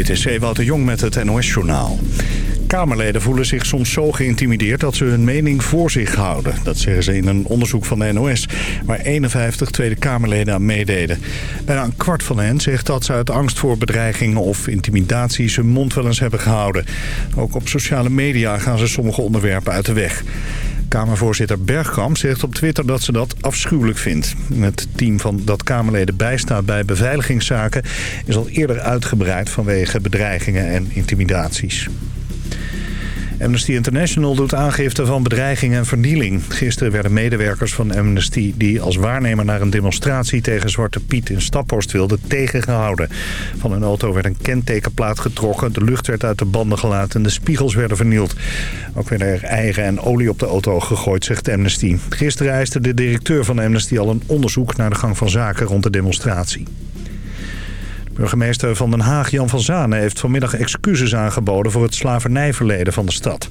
Dit is Ewout de Jong met het NOS-journaal. Kamerleden voelen zich soms zo geïntimideerd dat ze hun mening voor zich houden. Dat zeggen ze in een onderzoek van de NOS, waar 51 Tweede Kamerleden aan meededen. Bijna een kwart van hen zegt dat ze uit angst voor bedreigingen of intimidatie hun mond wel eens hebben gehouden. Ook op sociale media gaan ze sommige onderwerpen uit de weg. Kamervoorzitter Bergkamp zegt op Twitter dat ze dat afschuwelijk vindt. Het team van dat Kamerleden bijstaat bij beveiligingszaken... is al eerder uitgebreid vanwege bedreigingen en intimidaties. Amnesty International doet aangifte van bedreiging en vernieling. Gisteren werden medewerkers van Amnesty die als waarnemer naar een demonstratie tegen Zwarte Piet in Staphorst wilden tegengehouden. Van hun auto werd een kentekenplaat getrokken, de lucht werd uit de banden gelaten en de spiegels werden vernield. Ook werden er eieren en olie op de auto gegooid, zegt Amnesty. Gisteren eiste de directeur van Amnesty al een onderzoek naar de gang van zaken rond de demonstratie. Burgemeester van Den Haag, Jan van Zanen, heeft vanmiddag excuses aangeboden voor het slavernijverleden van de stad.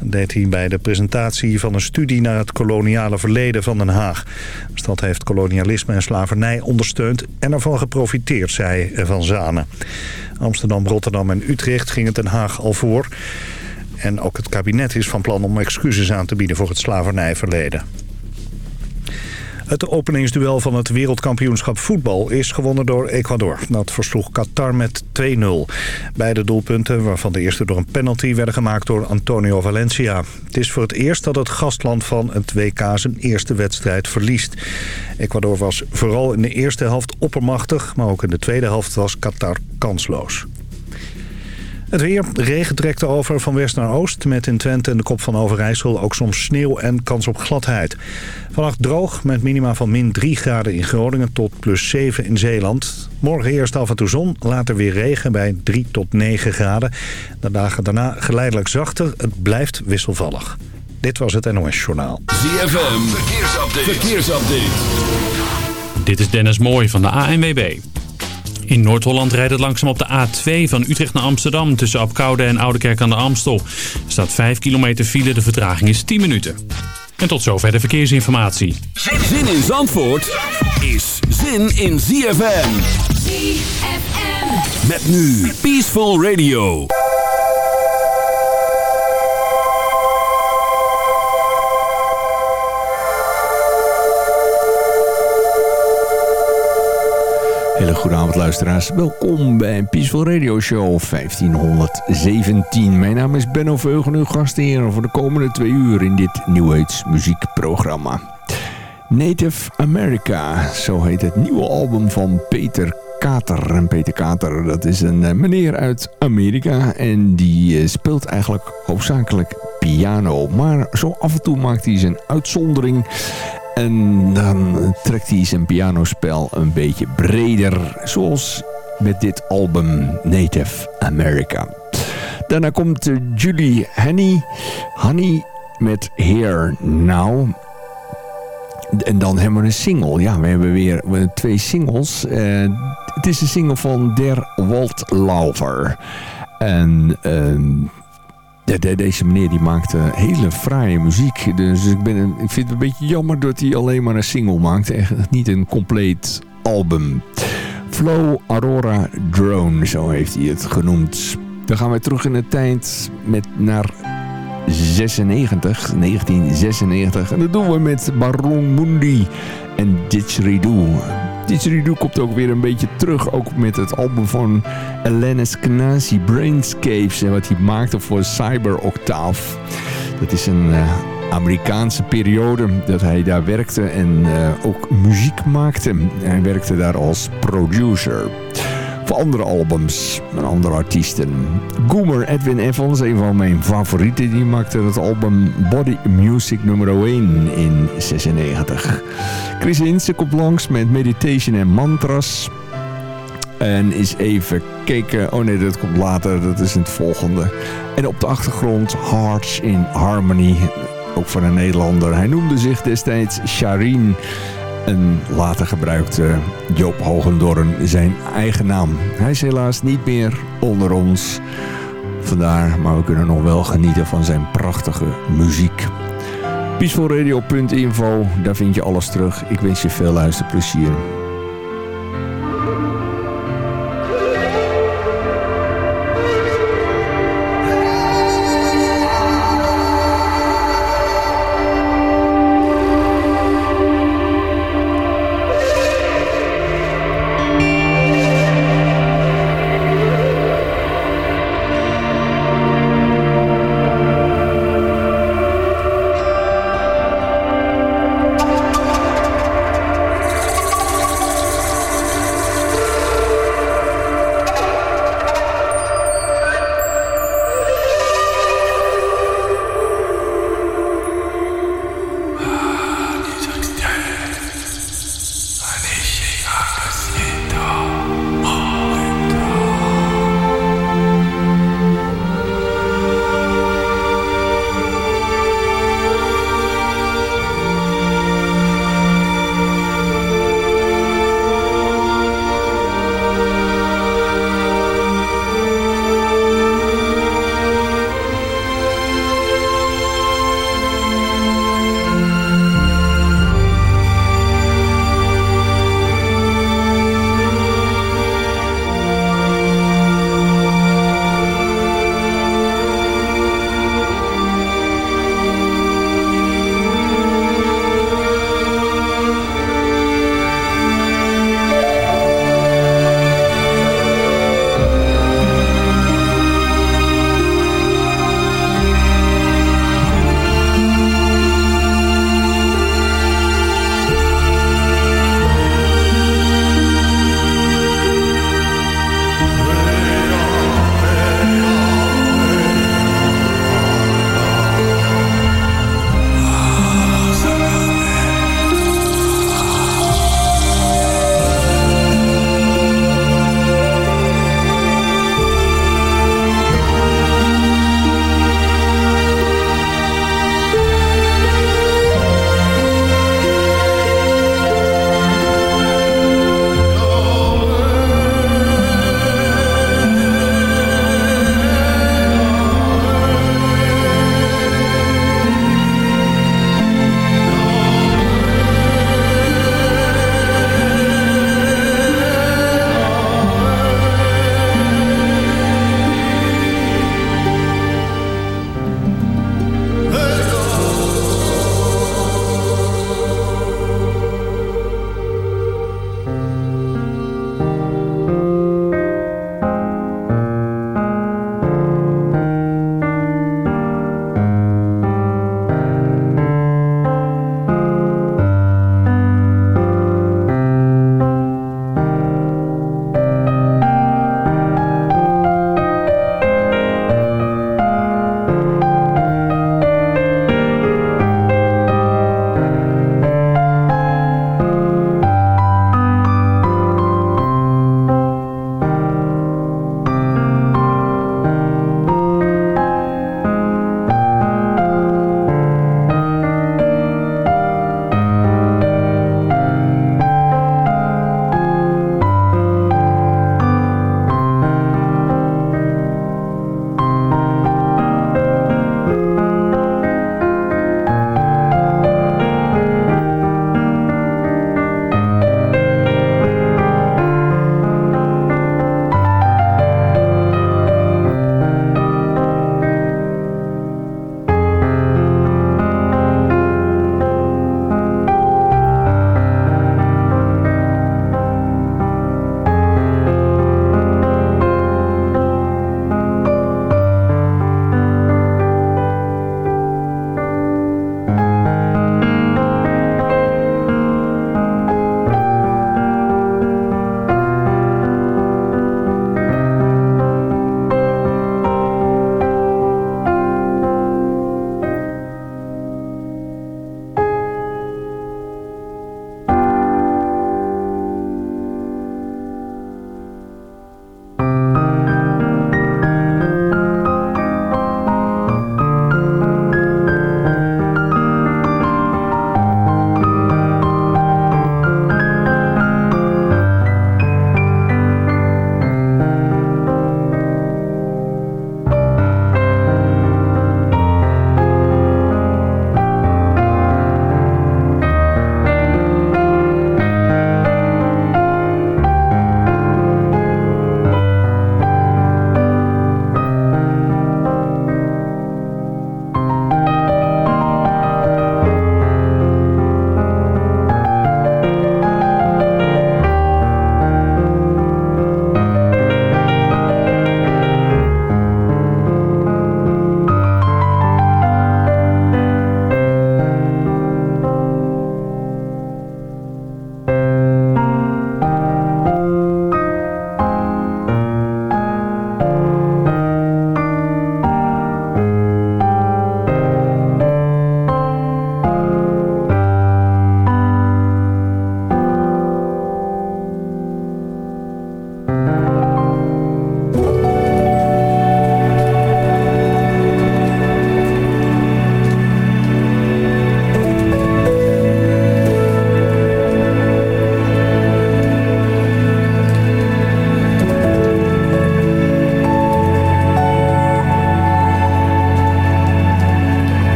Dat deed hij bij de presentatie van een studie naar het koloniale verleden van Den Haag. De stad heeft kolonialisme en slavernij ondersteund en ervan geprofiteerd, zei Van Zanen. Amsterdam, Rotterdam en Utrecht ging het Den Haag al voor. En ook het kabinet is van plan om excuses aan te bieden voor het slavernijverleden. Het openingsduel van het wereldkampioenschap voetbal is gewonnen door Ecuador. Dat versloeg Qatar met 2-0. Beide doelpunten, waarvan de eerste door een penalty, werden gemaakt door Antonio Valencia. Het is voor het eerst dat het gastland van het WK zijn eerste wedstrijd verliest. Ecuador was vooral in de eerste helft oppermachtig, maar ook in de tweede helft was Qatar kansloos. Het weer. regen trekt over van west naar oost. Met in Twente en de kop van Overijssel ook soms sneeuw en kans op gladheid. Vannacht droog met minima van min 3 graden in Groningen tot plus 7 in Zeeland. Morgen eerst af en toe zon, later weer regen bij 3 tot 9 graden. De dagen daarna geleidelijk zachter. Het blijft wisselvallig. Dit was het NOS Journaal. ZFM. Verkeersupdate. Verkeersupdate. Dit is Dennis Mooij van de ANWB. In Noord-Holland rijdt het langzaam op de A2 van Utrecht naar Amsterdam... tussen Apkoude en Oudekerk aan de Amstel. Er staat 5 kilometer file, de vertraging is 10 minuten. En tot zover de verkeersinformatie. Zin in Zandvoort is zin in ZFM. ZFM. Met nu Peaceful Radio. Hele goede avond luisteraars. Welkom bij Peaceful Radio Show 1517. Mijn naam is Benno Veugen, uw gastheer voor de komende twee uur in dit New Age muziekprogramma. Native America, zo heet het nieuwe album van Peter Kater. En Peter Kater, dat is een eh, meneer uit Amerika en die eh, speelt eigenlijk hoofdzakelijk piano. Maar zo af en toe maakt hij zijn uitzondering en dan trekt hij zijn pianospel een beetje breder. Zoals met dit album Native America. Daarna komt Julie Honey, Honey met Here Now. En dan hebben we een single. Ja, we hebben weer twee singles. Uh, het is een single van Der Waldlaufer. En... Uh, de, deze meneer die maakt hele fraaie muziek. Dus ik, ben ik vind het een beetje jammer dat hij alleen maar een single maakt. Echt niet een compleet album. Flow Aurora Drone, zo heeft hij het genoemd. Dan gaan we terug in de tijd met naar 96, 1996. En dat doen we met Baron Mundi en Didgeridoo. Didgeridoo komt ook weer een beetje terug. Ook met het album van Alanis Knasi, Brainscapes. En wat hij maakte voor Cyber Octave. Dat is een uh, Amerikaanse periode dat hij daar werkte en uh, ook muziek maakte. Hij werkte daar als producer voor andere albums en andere artiesten. Goomer Edwin Evans, een van mijn favorieten, die maakte het album Body Music nummer 1 in 96. Chris Inse komt langs met Meditation en Mantras. En is even kijken. Oh nee, dat komt later. Dat is in het volgende. En op de achtergrond Hearts in Harmony. Ook van een Nederlander. Hij noemde zich destijds Sharin. En later gebruikte Joop Hogendorn zijn eigen naam. Hij is helaas niet meer onder ons. Vandaar, maar we kunnen nog wel genieten van zijn prachtige muziek. Peacefulradio.info, daar vind je alles terug. Ik wens je veel luisterplezier.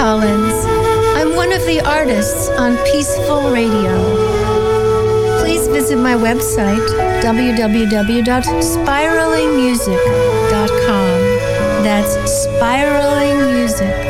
Collins. I'm one of the artists on Peaceful Radio. Please visit my website, www.spiralingmusic.com. That's spiraling music.